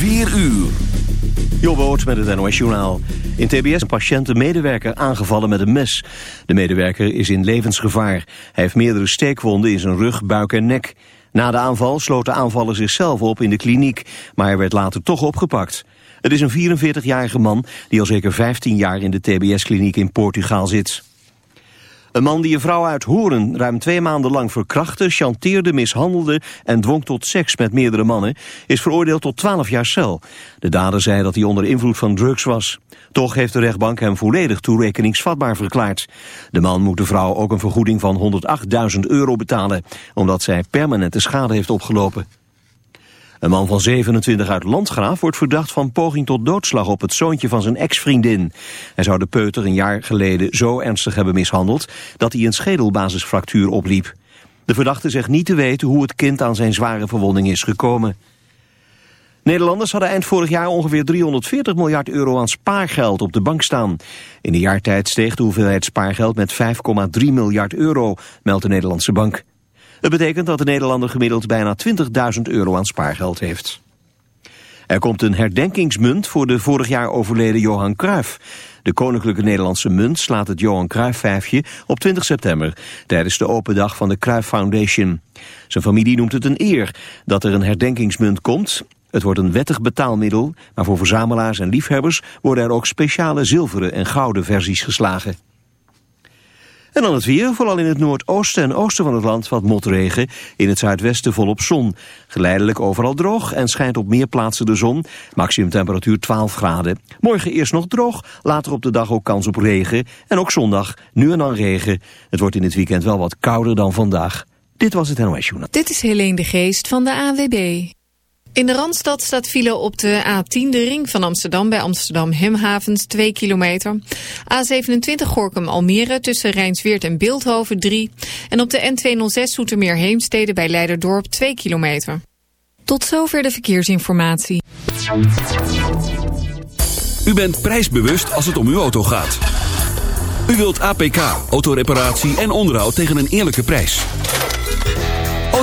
4 uur. Jobboot met het NOS Journaal. In TBS een patiënt een medewerker aangevallen met een mes. De medewerker is in levensgevaar. Hij heeft meerdere steekwonden in zijn rug, buik en nek. Na de aanval sloot de aanvaller zichzelf op in de kliniek, maar hij werd later toch opgepakt. Het is een 44-jarige man die al zeker 15 jaar in de TBS-kliniek in Portugal zit. Een man die een vrouw uit Horen ruim twee maanden lang verkrachtte, chanteerde, mishandelde en dwong tot seks met meerdere mannen, is veroordeeld tot 12 jaar cel. De dader zei dat hij onder invloed van drugs was. Toch heeft de rechtbank hem volledig toerekeningsvatbaar verklaard. De man moet de vrouw ook een vergoeding van 108.000 euro betalen, omdat zij permanente schade heeft opgelopen. Een man van 27 uit Landgraaf wordt verdacht van poging tot doodslag op het zoontje van zijn ex-vriendin. Hij zou de peuter een jaar geleden zo ernstig hebben mishandeld dat hij een schedelbasisfractuur opliep. De verdachte zegt niet te weten hoe het kind aan zijn zware verwonding is gekomen. Nederlanders hadden eind vorig jaar ongeveer 340 miljard euro aan spaargeld op de bank staan. In een jaar tijd steeg de hoeveelheid spaargeld met 5,3 miljard euro, meldt de Nederlandse bank. Dat betekent dat de Nederlander gemiddeld bijna 20.000 euro aan spaargeld heeft. Er komt een herdenkingsmunt voor de vorig jaar overleden Johan Cruijff. De Koninklijke Nederlandse Munt slaat het Johan Cruijff-vijfje op 20 september... tijdens de open dag van de Cruijff Foundation. Zijn familie noemt het een eer dat er een herdenkingsmunt komt. Het wordt een wettig betaalmiddel, maar voor verzamelaars en liefhebbers... worden er ook speciale zilveren en gouden versies geslagen. En dan het weer, vooral in het noordoosten en oosten van het land wat motregen. In het zuidwesten volop zon. Geleidelijk overal droog en schijnt op meer plaatsen de zon. Maximum temperatuur 12 graden. Morgen eerst nog droog, later op de dag ook kans op regen. En ook zondag, nu en dan regen. Het wordt in het weekend wel wat kouder dan vandaag. Dit was het NOS Journal. Dit is Helene de Geest van de AWB. In de Randstad staat file op de A10, de ring van Amsterdam... bij Amsterdam Hemhavens, 2 kilometer. A27 Gorkum-Almere tussen Rijnsweert en Beeldhoven, 3. En op de N206 Soetermeer Heemstede bij Leiderdorp, 2 kilometer. Tot zover de verkeersinformatie. U bent prijsbewust als het om uw auto gaat. U wilt APK, autoreparatie en onderhoud tegen een eerlijke prijs.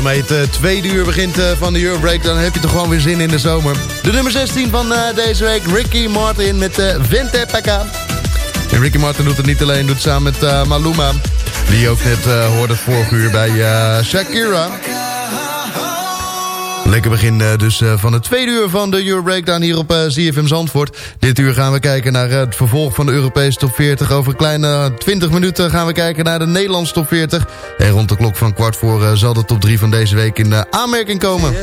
zo mee. Het eh, tweede uur begint eh, van de Eurobreak. Dan heb je toch gewoon weer zin in de zomer. De nummer 16 van eh, deze week. Ricky Martin met Vente Pekka. En Ricky Martin doet het niet alleen. Doet het samen met Maluma. Die ook net hoorde vorig uur bij Shakira. Lekker begin eh, dus eh, van het tweede uur van de Euro Breakdown hier op eh, ZFM Zandvoort. Dit uur gaan we kijken naar het vervolg van de Europese top 40. Over een kleine 20 minuten gaan we kijken naar de Nederlandse top 40. En rond de klok van kwart voor zal de top 3 van deze week in aanmerking komen.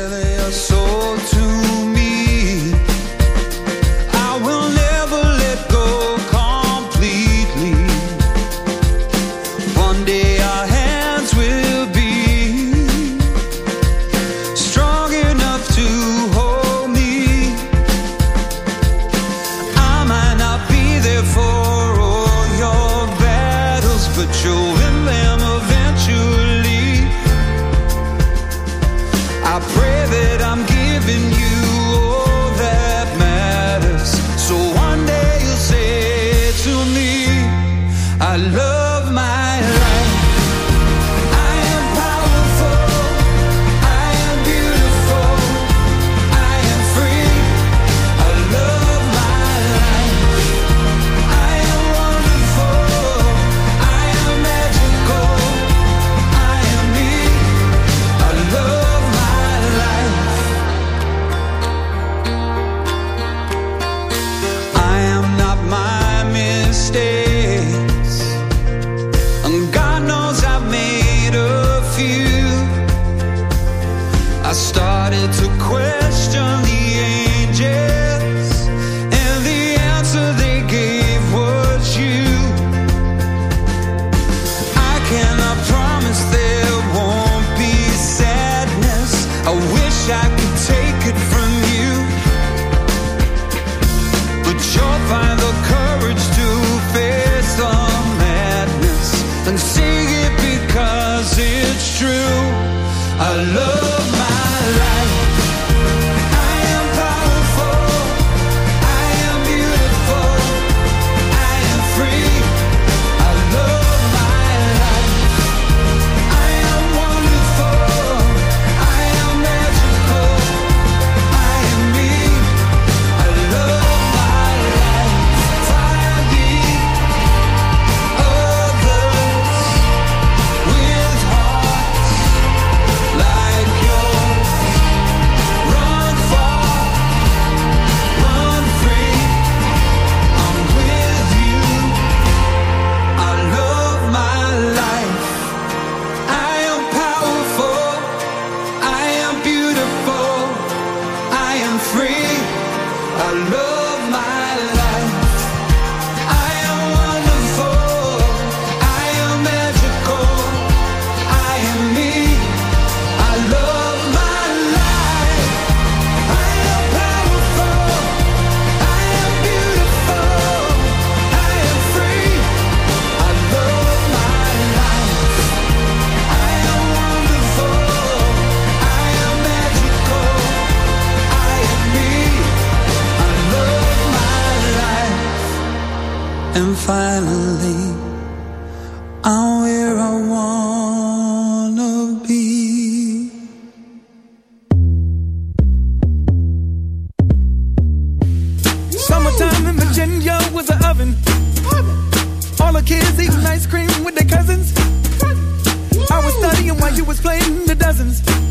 While you was playing the dozens.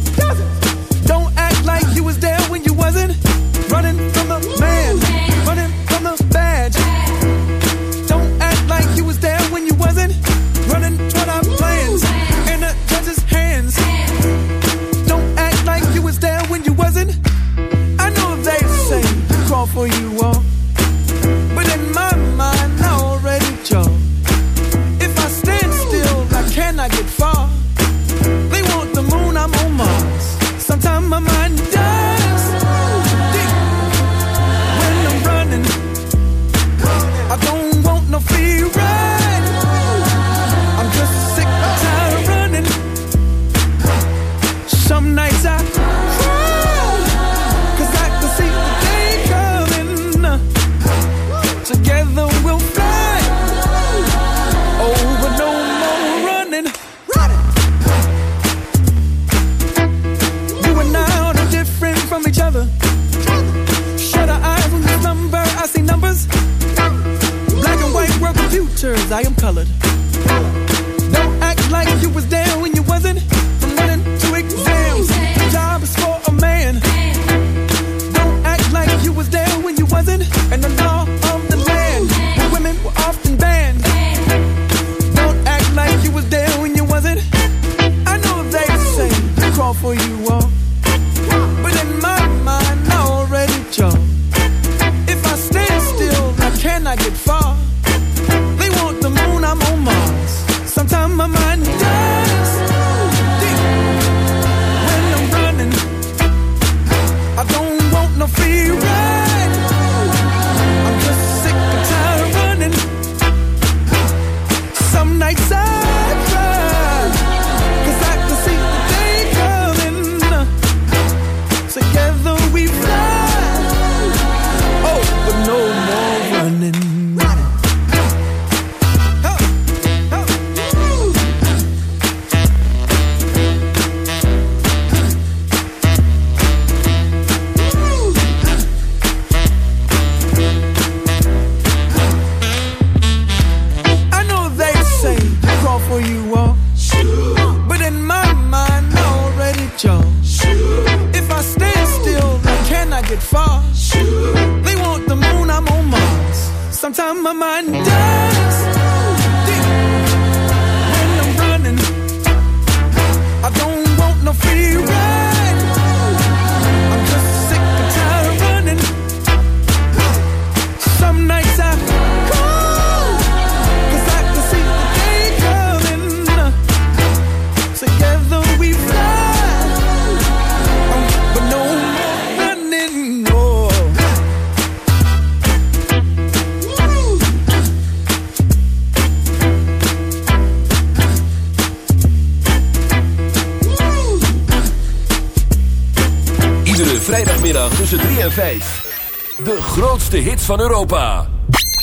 Van Europa.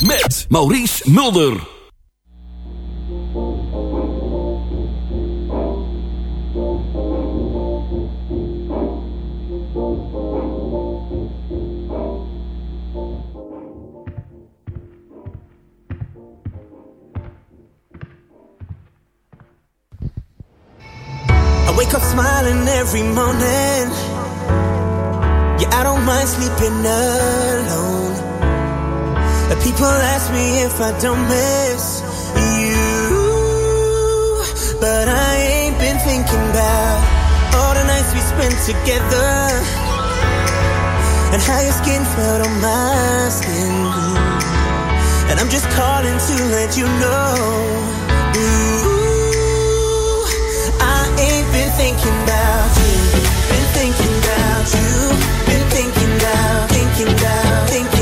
Met Maurice Mulder. I wake up smiling every morning. Yeah, I don't mind sleeping alone. People ask me if I don't miss you. But I ain't been thinking about all the nights we spent together. And how your skin felt on my skin. And I'm just calling to let you know. Ooh, I ain't been thinking about you. Been thinking about you. Been thinking about, thinking about, thinking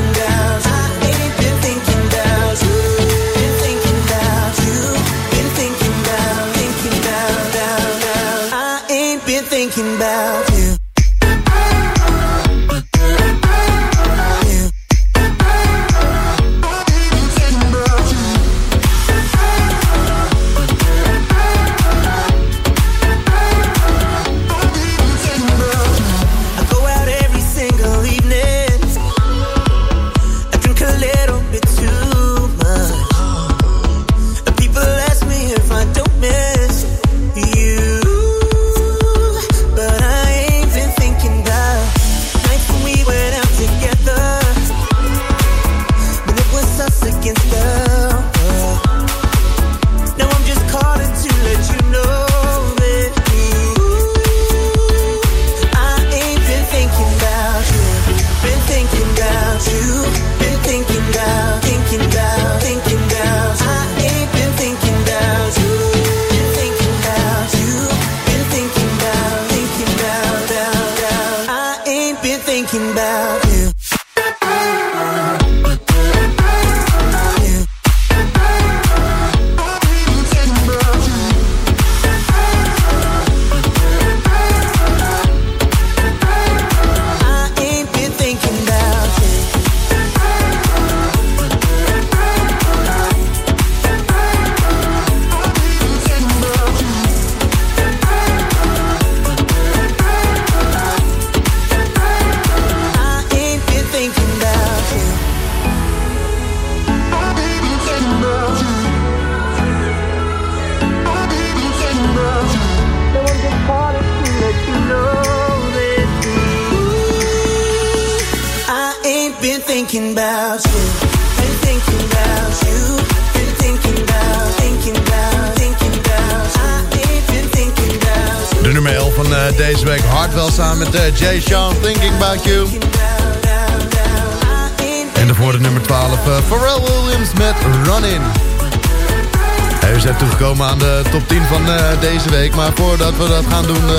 week. Maar voordat we dat gaan doen, eh,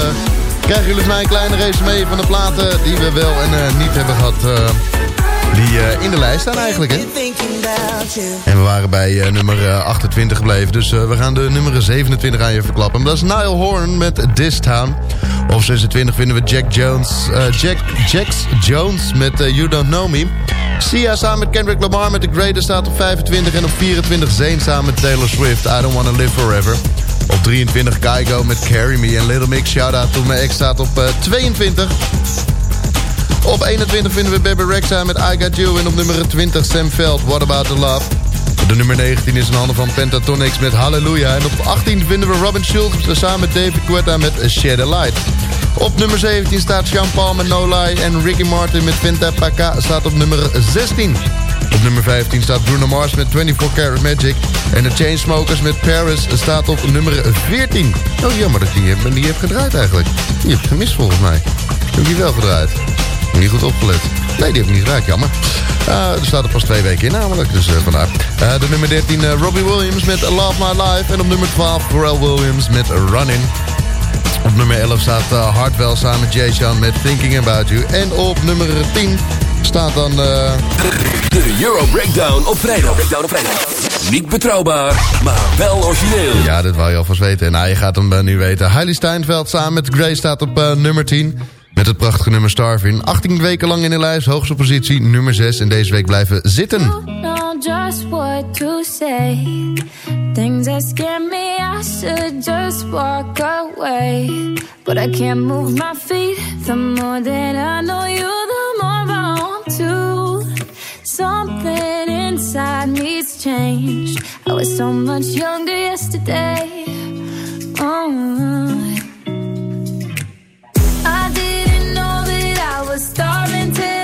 krijgen jullie mij een kleine resume van de platen die we wel en eh, niet hebben gehad. eh, die in de lijst staan eigenlijk, hè? En we waren bij nummer eh, 28 gebleven. Dus we gaan de nummer 27 aan je verklappen. Dat is Nile Horn met This Town. Op 26 vinden we Jack Jones. eh, Jack, Jax Jones met You Don't Know Me. Sia samen met Kendrick Lamar met The Greatest staat op 25. En op 24 Zayn samen met Taylor Swift. I Don't Wanna Live Forever. Op 23 Kygo met Carry Me. En Little Mix Shout Out to My Ex staat op eh, 22. Op 21 vinden we Baby Rexha met I Got You. En op nummer 20 Sam Veld, What About The Love. De nummer 19 is in handen van Pentatonix met Hallelujah. En op 18 vinden we Robin Schultz samen met David Guetta met Shed a Light. Op nummer 17 staat Sean Paul met No Lie. En Ricky Martin met Vinta Paka staat op nummer 16. Op nummer 15 staat Bruno Mars met 24 Karat Magic. En de Chainsmokers met Paris staat op nummer 14. Oh, jammer dat je die die hebt gedraaid eigenlijk. Die heb gemist volgens mij. Heb je wel gedraaid? Niet goed opgelet. Nee, die heb ik niet gedraaid, jammer. Er staat er pas twee weken in namelijk, dus uh, vandaar. Uh, de nummer 13, Robbie Williams met Love My Life. En op nummer 12, Pharrell Williams met Running. Op nummer 11 staat Hartwell samen met Jay Sean met Thinking About You. En op nummer 10 staat dan... De Euro Breakdown op vrijdag. Breakdown op vrijdag. Niet betrouwbaar, maar wel origineel. Ja, dit wou je alvast weten. Nou, je gaat hem uh, nu weten. Hailey Steinfeld samen met Gray staat op uh, nummer 10. Met het prachtige nummer Starving. 18 weken lang in de lijst, hoogste positie, nummer 6. En deze week blijven zitten. know just what to say. Things that scare me, I should just walk away. But I can't move my feet. The more that I know you, Something inside me's changed. I was so much younger yesterday. Oh. I didn't know that I was starving till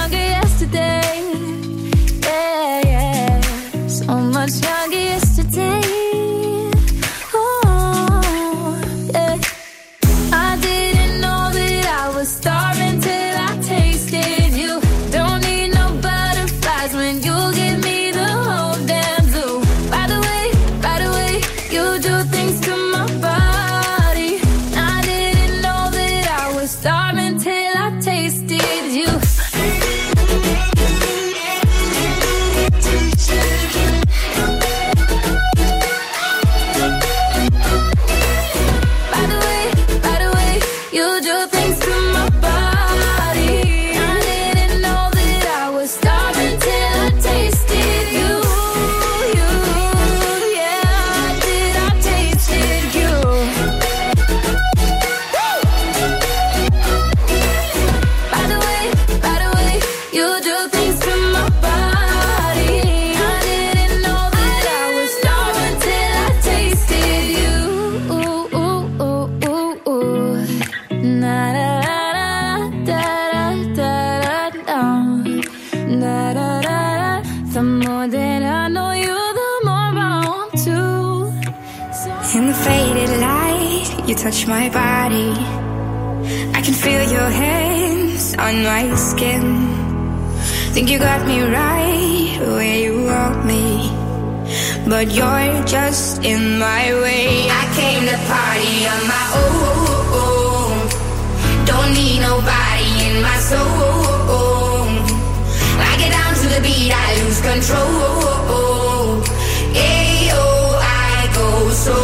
on my skin. Think you got me right where you want me. But you're just in my way. I came to party on my own. Don't need nobody in my soul. I get down to the beat, I lose control. Ayo, I go so,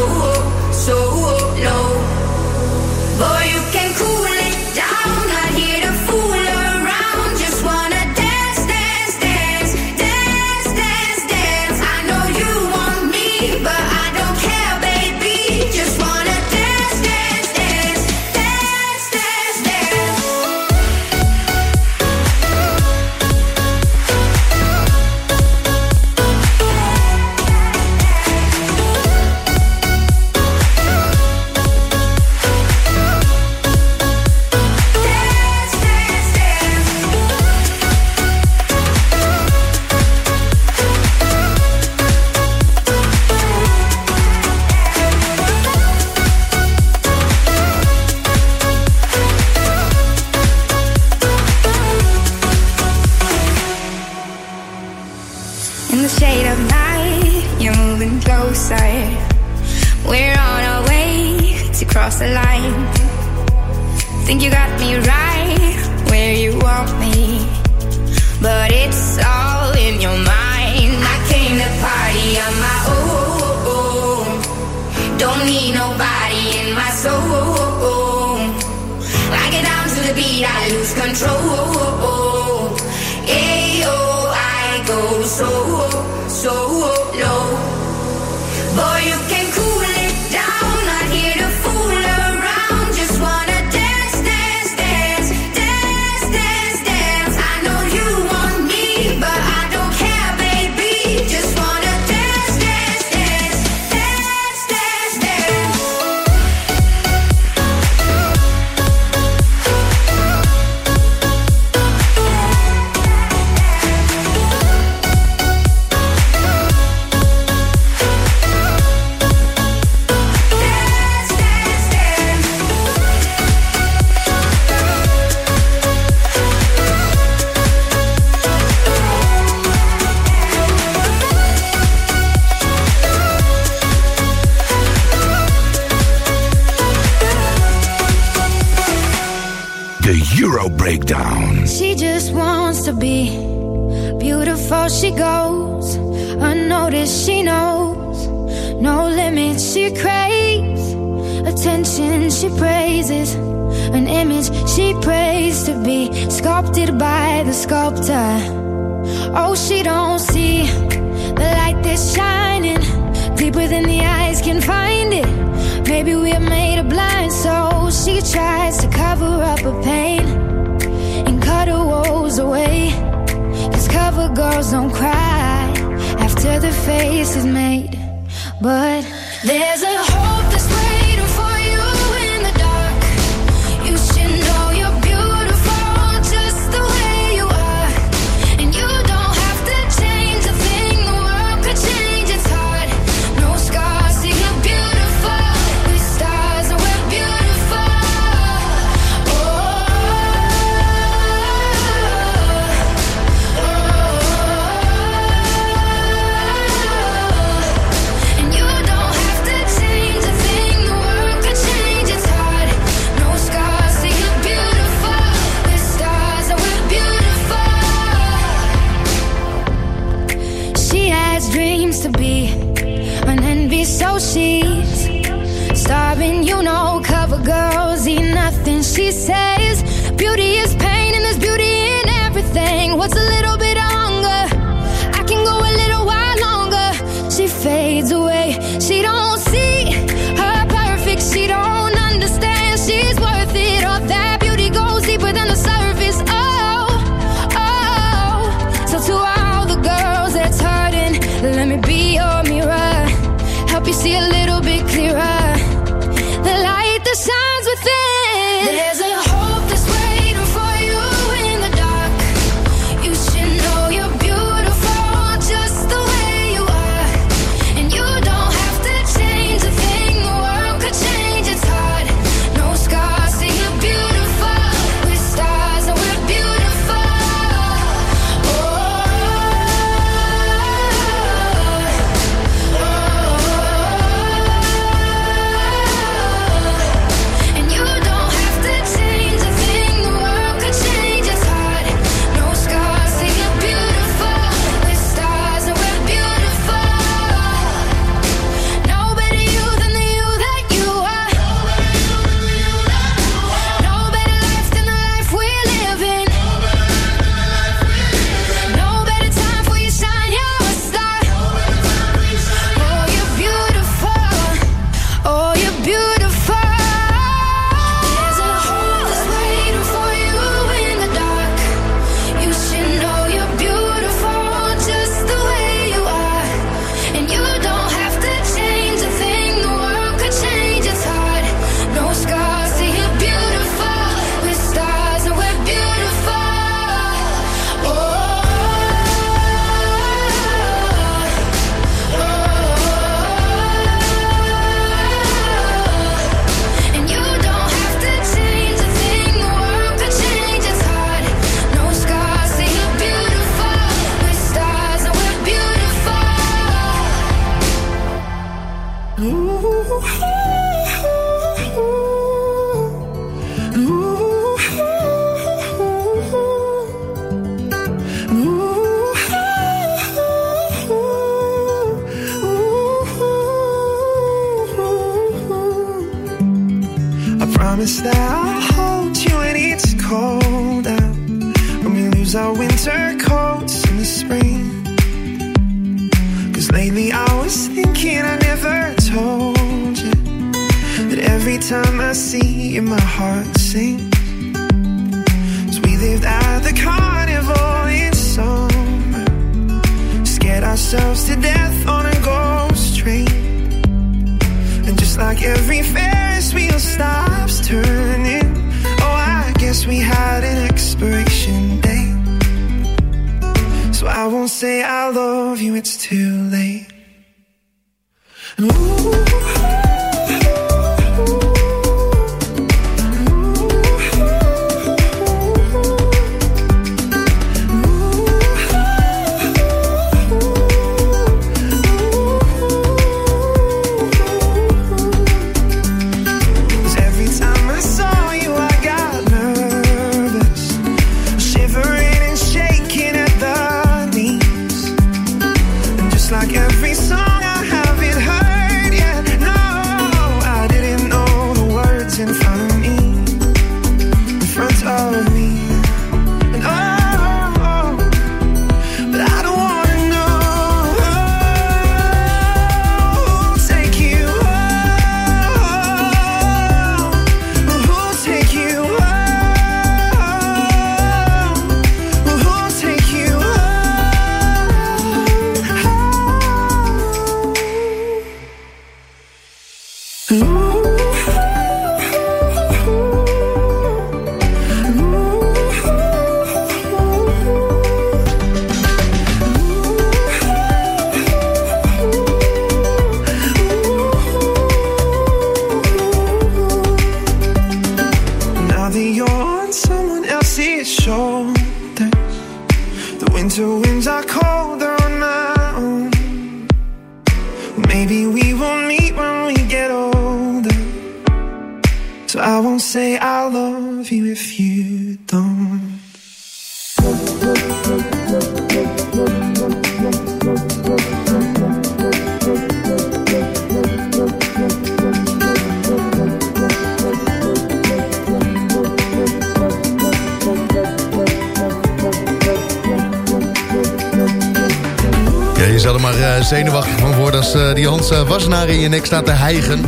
zenuwachtig van worden als eh, die Hans uh, Wassenaar in je nek staat te hijgen.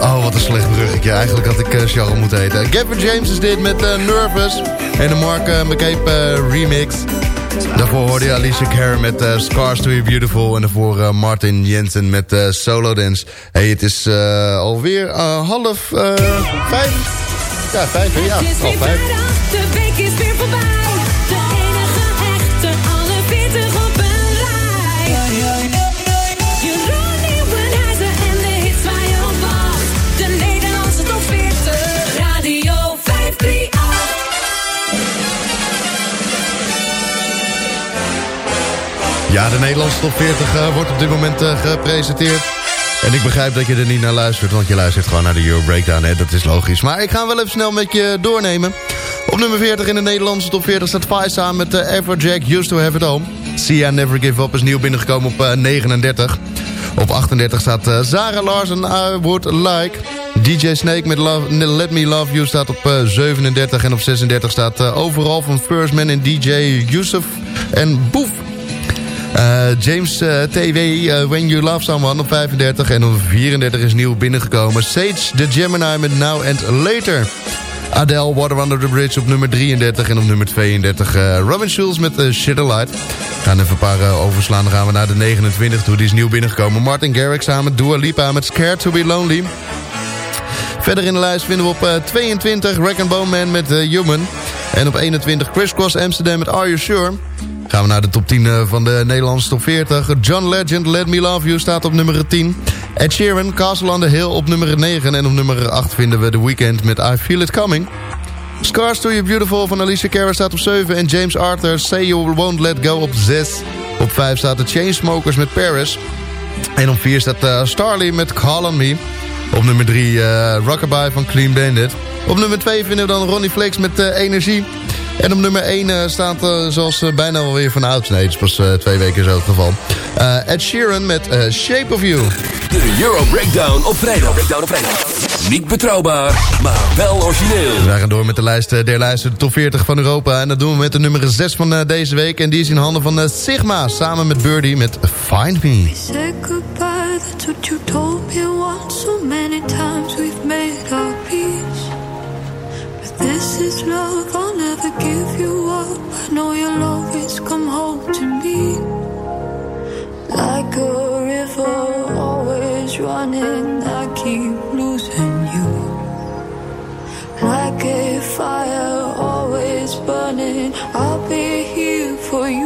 Oh, wat een slecht bruggetje. Eigenlijk had ik uh, moeten heten. Gavin James is dit met Nervous. En de Mark uh, McCabe remix. Daarvoor hoorde je Alicia Care met Scars to You Beautiful. En daarvoor Martin Jensen met Solo Dance. Hey, het is alweer half vijf. Ja, vijf, ja. Weer vijf. Ja, de Nederlandse top 40 eh, wordt op dit moment eh, gepresenteerd. En ik begrijp dat je er niet naar luistert, want je luistert gewoon naar de Euro Breakdown. Hè? Dat is logisch. Maar ik ga wel even snel met je doornemen. Op nummer 40 in de Nederlandse top 40 staat Vice samen met uh, Everjack Used to Have It Home. Sia Never Give Up is nieuw binnengekomen op eh, 39. Op 38 staat Zara Larsen, I Would Like. DJ Snake met Love, Let Me Love You staat op eh, 37. En op 36 staat overal van First Man en DJ Yusuf en Boef. Eh, James eh, TV, eh, When You Love Someone op 35. En op 34 is nieuw binnengekomen. Sage the Gemini met Now and Later. Adele, Water Under the Bridge op nummer 33. En op nummer 32 eh, Robin Schulz met uh, Shit Light. We gaan even een paar overslaan. Dan gaan we naar de 29 toe. Die is nieuw binnengekomen. Martin Garrix samen Dua Lipa met Scared to be Lonely. Verder in de lijst vinden we op eh, 22 Rack Bone Man met Human. En op 21 Chris Cross Amsterdam met Are You Sure? Gaan we naar de top 10 eh, van de Nederlandse top 40. John Legend, Let Me Love You staat op nummer 10. Ed Sheeran, Castle on the Hill op nummer 9. En op nummer 8 vinden we The Weeknd met I Feel It Coming. Scars to You Beautiful van Alicia Cara staat op 7. En James Arthur, Say You Won't Let Go op 6. Op 5 staat de Chainsmokers met Paris. En op 4 staat uh, met Call On Me. Op nummer 3 uh, eh, Rockabye van Clean Bandit. Op nummer 2 vinden we dan Ronnie Flex met eh, Energie. En op nummer 1 uh, eh, staat zoals bijna alweer van ouds. Nee, het is pas twee weken zo het geval. Ed Sheeran met Shape of You. De Euro Breakdown op vrijdag. Breakdown op vrijdag. Niet betrouwbaar, maar wel origineel. We gaan door met de lijst der lijsten, de top 40 van Europa. En dat doen we met de nummer 6 van deze week. En die is in handen van Sigma, samen met Birdie met Find Me. that's what you told me once. So many times we've made our peace. But this is love, I'll never give you up. I know you'll always come home to me. Like a river, always running, I keep losing you. Like a fire, always burning, I'll be here for you.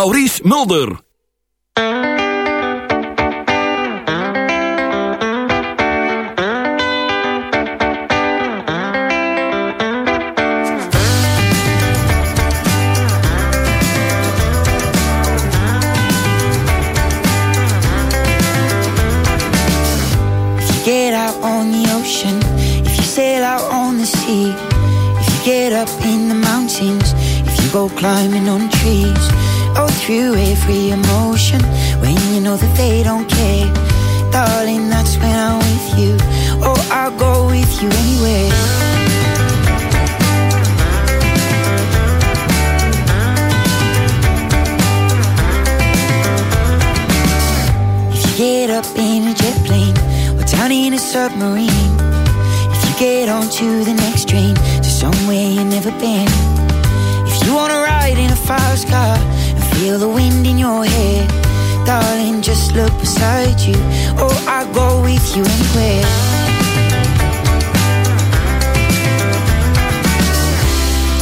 Maurice Mulder. Darling, just look beside you. Oh, or I'll go with you anywhere.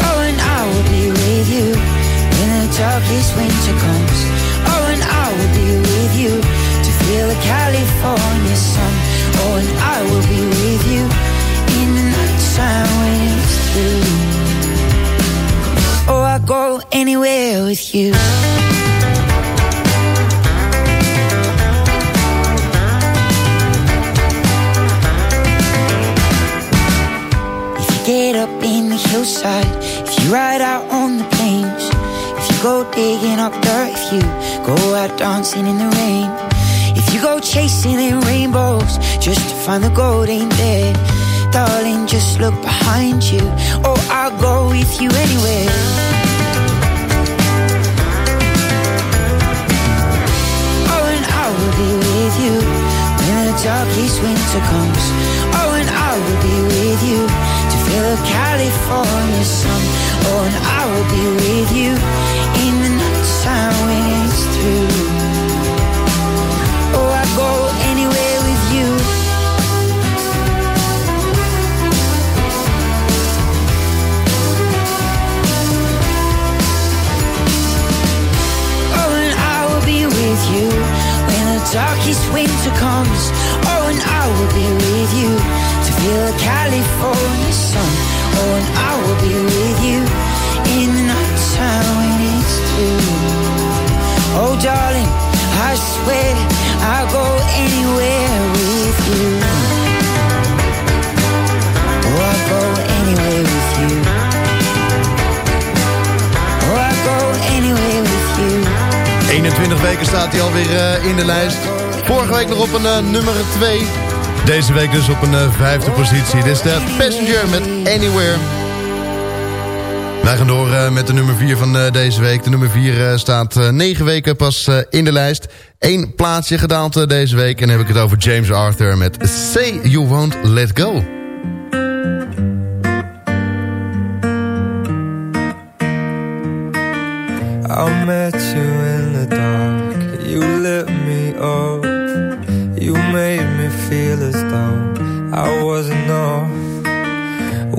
Oh, and I will be with you when the darkest winter comes. Oh, and I will be with you to feel the California sun. Oh, and I will be with you in the nighttime when it's through. Oh, I'll go anywhere with you. Hillside, if you ride out on the plains, if you go digging up dirt, if you go out dancing in the rain, if you go chasing in rainbows just to find the gold ain't there, darling, just look behind you, or I'll go with you anywhere. Oh, and I will be with you when the darkest winter comes. Oh, and I will be with you the California sun. Oh, and I will be with you in the nighttime when it's through. Oh, I go anywhere with you. Oh, and I will be with you when the darkest winter comes. Oh, and I will be with you feel California sun. Oh, and with you in the through. Oh, darling, I swear I'll go anywhere with you. 21 weken staat hij alweer eh, in de lijst. Vorige week nog op een eh, nummer 2. Deze week dus op een eh, vijfde positie. Dit is de Passenger met Anywhere. Wij gaan door eh, met de nummer 4 van eh, deze week. De nummer 4 staat 9 weken pas in de lijst. Eén plaatsje gedaald deze week. En dan heb ik het over James Arthur met Say You Won't Let Go.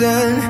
garden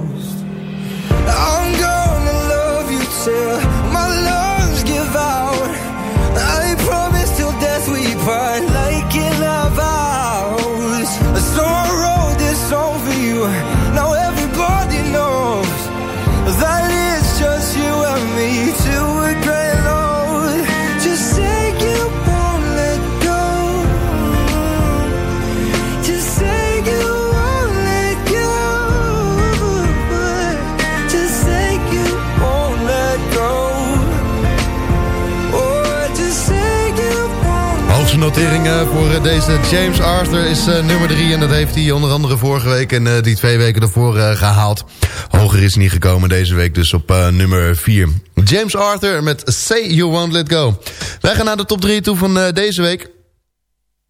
voor eh, deze James Arthur is eh, nummer 3. En dat heeft hij onder andere vorige week en eh, die twee weken ervoor gehaald. Hoger is niet gekomen deze week, dus op nummer 4. James Arthur met Say You Won't Let Go. Wij gaan naar de top 3 toe van deze week.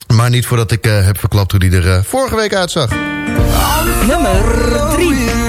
Maar niet voordat ik heb verklapt hoe die er vorige week uitzag. Nummer 3.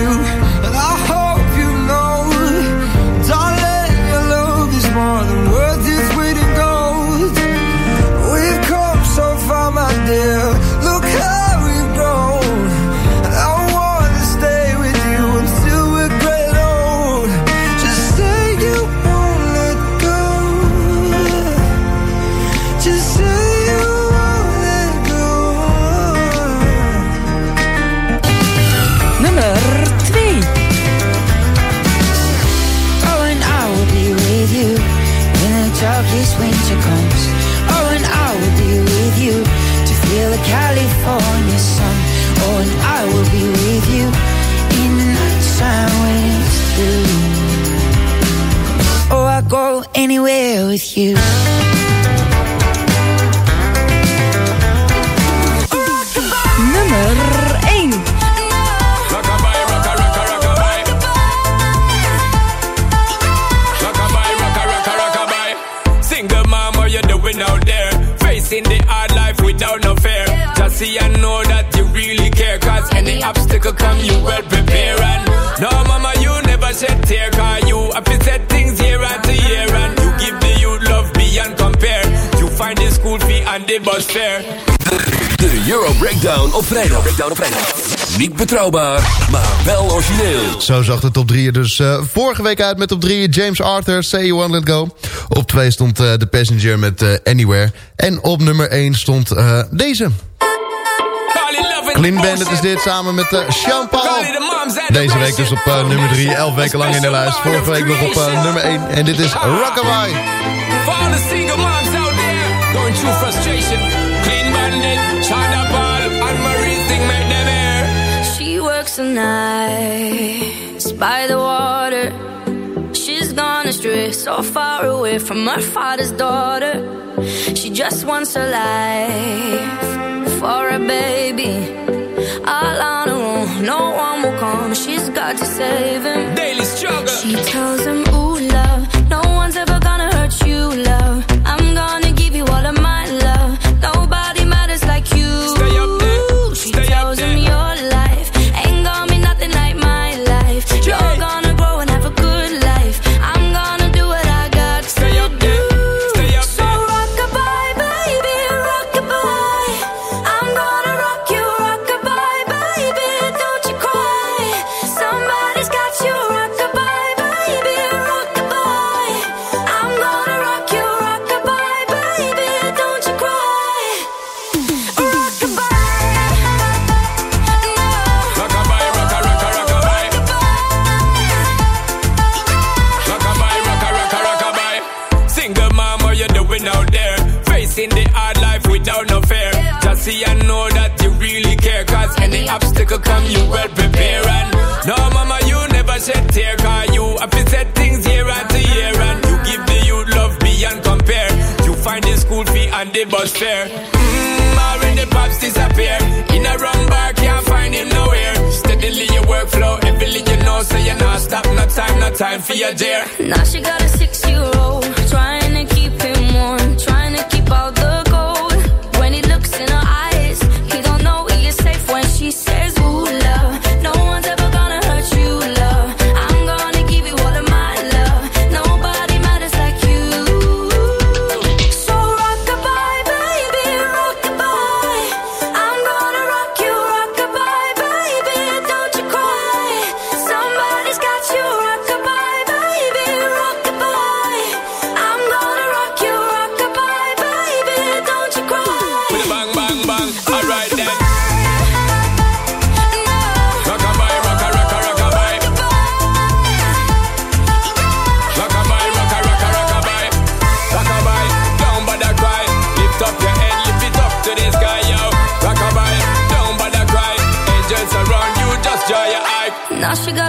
Betrouwbaar, maar wel origineel. Zo zag de top 3 dus uh, vorige week uit met op 3 James Arthur, Say You Won't Let Go. Op 2 stond uh, The Passenger met uh, Anywhere. En op nummer 1 stond deze. Clean Bandit is dit samen met Sean Paul. Deze week dus op uh, nummer 3, 11 weken lang in de lijst. Vorige week nog op uh, nummer 1 en dit is Rockaway. For all single moms out there frustration. Clean Bandit, walks the nights by the water. She's gone astray, so far away from her father's daughter. She just wants a life for a baby. All on her own, no one will come. She's got to save him.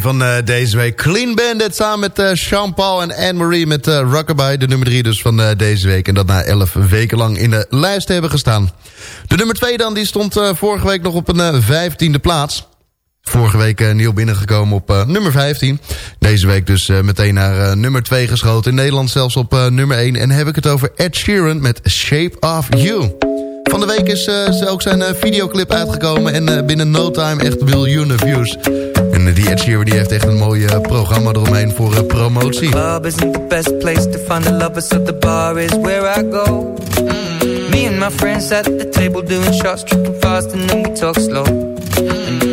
3 van eh, deze week. Clean Bandit samen met eh Jean-Paul en Anne-Marie met Rockabye. De nummer 3 dus van deze week. En dat na 11 weken lang in de lijst hebben gestaan. De nummer 2 dan, die stond vorige week nog op een vijftiende plaats. Vorige week nieuw binnengekomen op nummer 15. Deze week dus meteen naar nummer 2 geschoten. In Nederland zelfs op nummer 1. En heb ik het over Ed Sheeran met Shape of You. Van de week is eh, ook zijn eh, videoclip uitgekomen. En eh, binnen no time echt miljoenen views. En die Ed Sheeran die heeft echt een mooi programma eromheen voor promotie. Club isn't the best place to find the lovers, so the bar is where I go. Me and my friends at the table doing shots, tripping fast, and then we talk slow.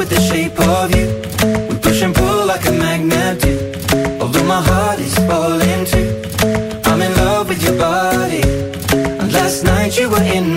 With the shape of you. We push and pull like a magnet do. Although my heart is falling too. I'm in love with your body. And last night you were in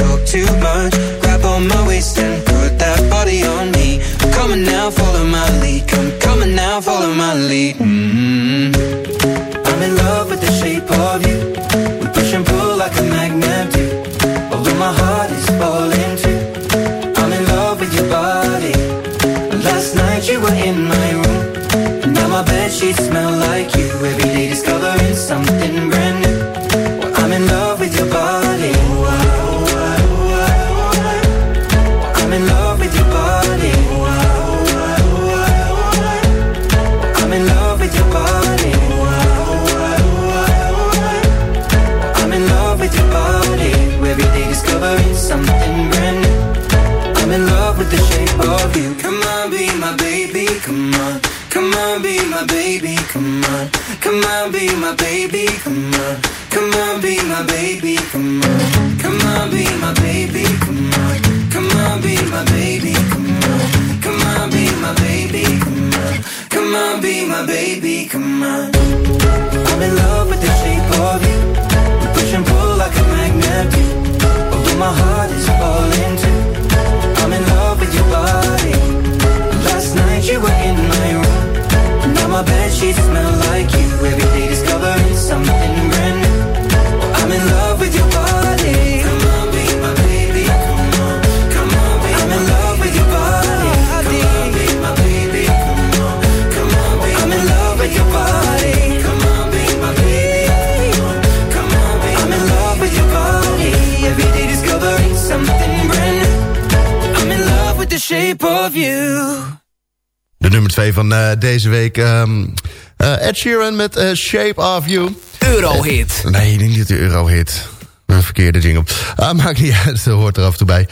down, follow my lead. baby, come nummer 2 van eh, deze week. ehm, eh, Ed Sheeran met eh, Shape of You. Eurohit. Nee, niet de Eurohit. Een verkeerde jingle. Ah, maakt niet uit, dat hoort er af en toe bij.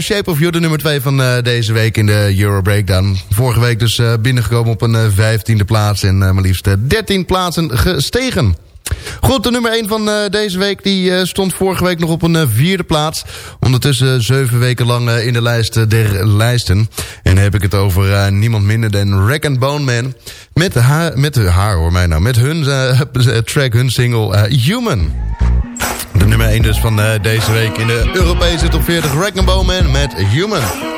Shape of You, de nummer 2 van deze week in de Euro Breakdown. Vorige week dus binnengekomen op een vijftiende plaats... en maar liefst eh, 13 plaatsen gestegen. Goed, de nummer 1 van eh, deze week die, eh, stond vorige week nog op een eh, vierde plaats. Ondertussen zeven weken lang in de lijst der lijsten. En heb ik het over niemand minder dan Rack and Bone Man. Met, haar, met haar hoor mij nou. Met hun track, hun single Human. De nummer 1 dus van deze week in de Europese top 40. Rack and Bone Man met Human.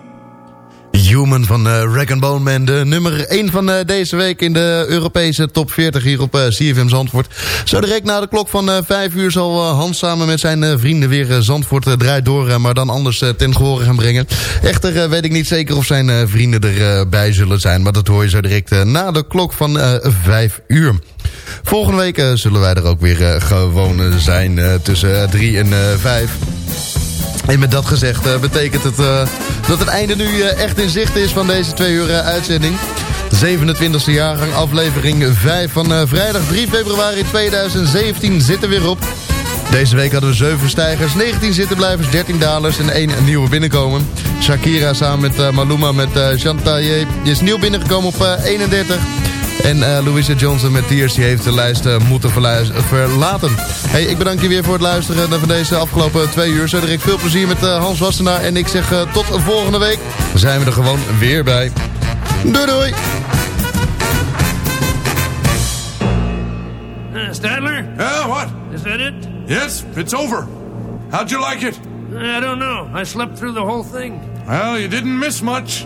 Human van uh, Rag Bone Man. De nummer 1 van uh, deze week in de Europese top 40 hier op uh, CFM Zandvoort. Zo direct na de klok van uh, 5 uur zal Hans samen met zijn vrienden weer Zandvoort draait door. Maar dan anders ten gehore gaan brengen. Echter weet ik niet zeker of zijn vrienden erbij zullen zijn. Maar dat hoor je zo direct na de klok van uh, 5 uur. Volgende week zullen wij er ook weer gewoon zijn tussen 3 en uh, 5. En met dat gezegd uh, betekent het uh, dat het einde nu uh, echt in zicht is van deze twee uur uitzending. De 27e jaargang, aflevering 5 van vrijdag 3 februari 2017 zit er weer op. Deze week hadden we 7 stijgers, 19 zittenblijvers, 13 dalers en 1 nieuwe binnenkomen. Shakira samen met Maluma met Chantaye is nieuw binnengekomen op 31. En uh, Louisa Johnson met Tears die heeft de lijst uh, moeten verlaten. Hey, ik bedank je weer voor het luisteren naar van deze afgelopen twee uur. Zo direct veel plezier met uh, Hans Wassenaar. En ik zeg tot volgende week. Dan zijn we er gewoon weer bij. Doei doei! Stadler? Yeah, what? Is that it? Yes, it's over. How'd you like it? I don't know. I slept through the whole thing. Well, you didn't miss much.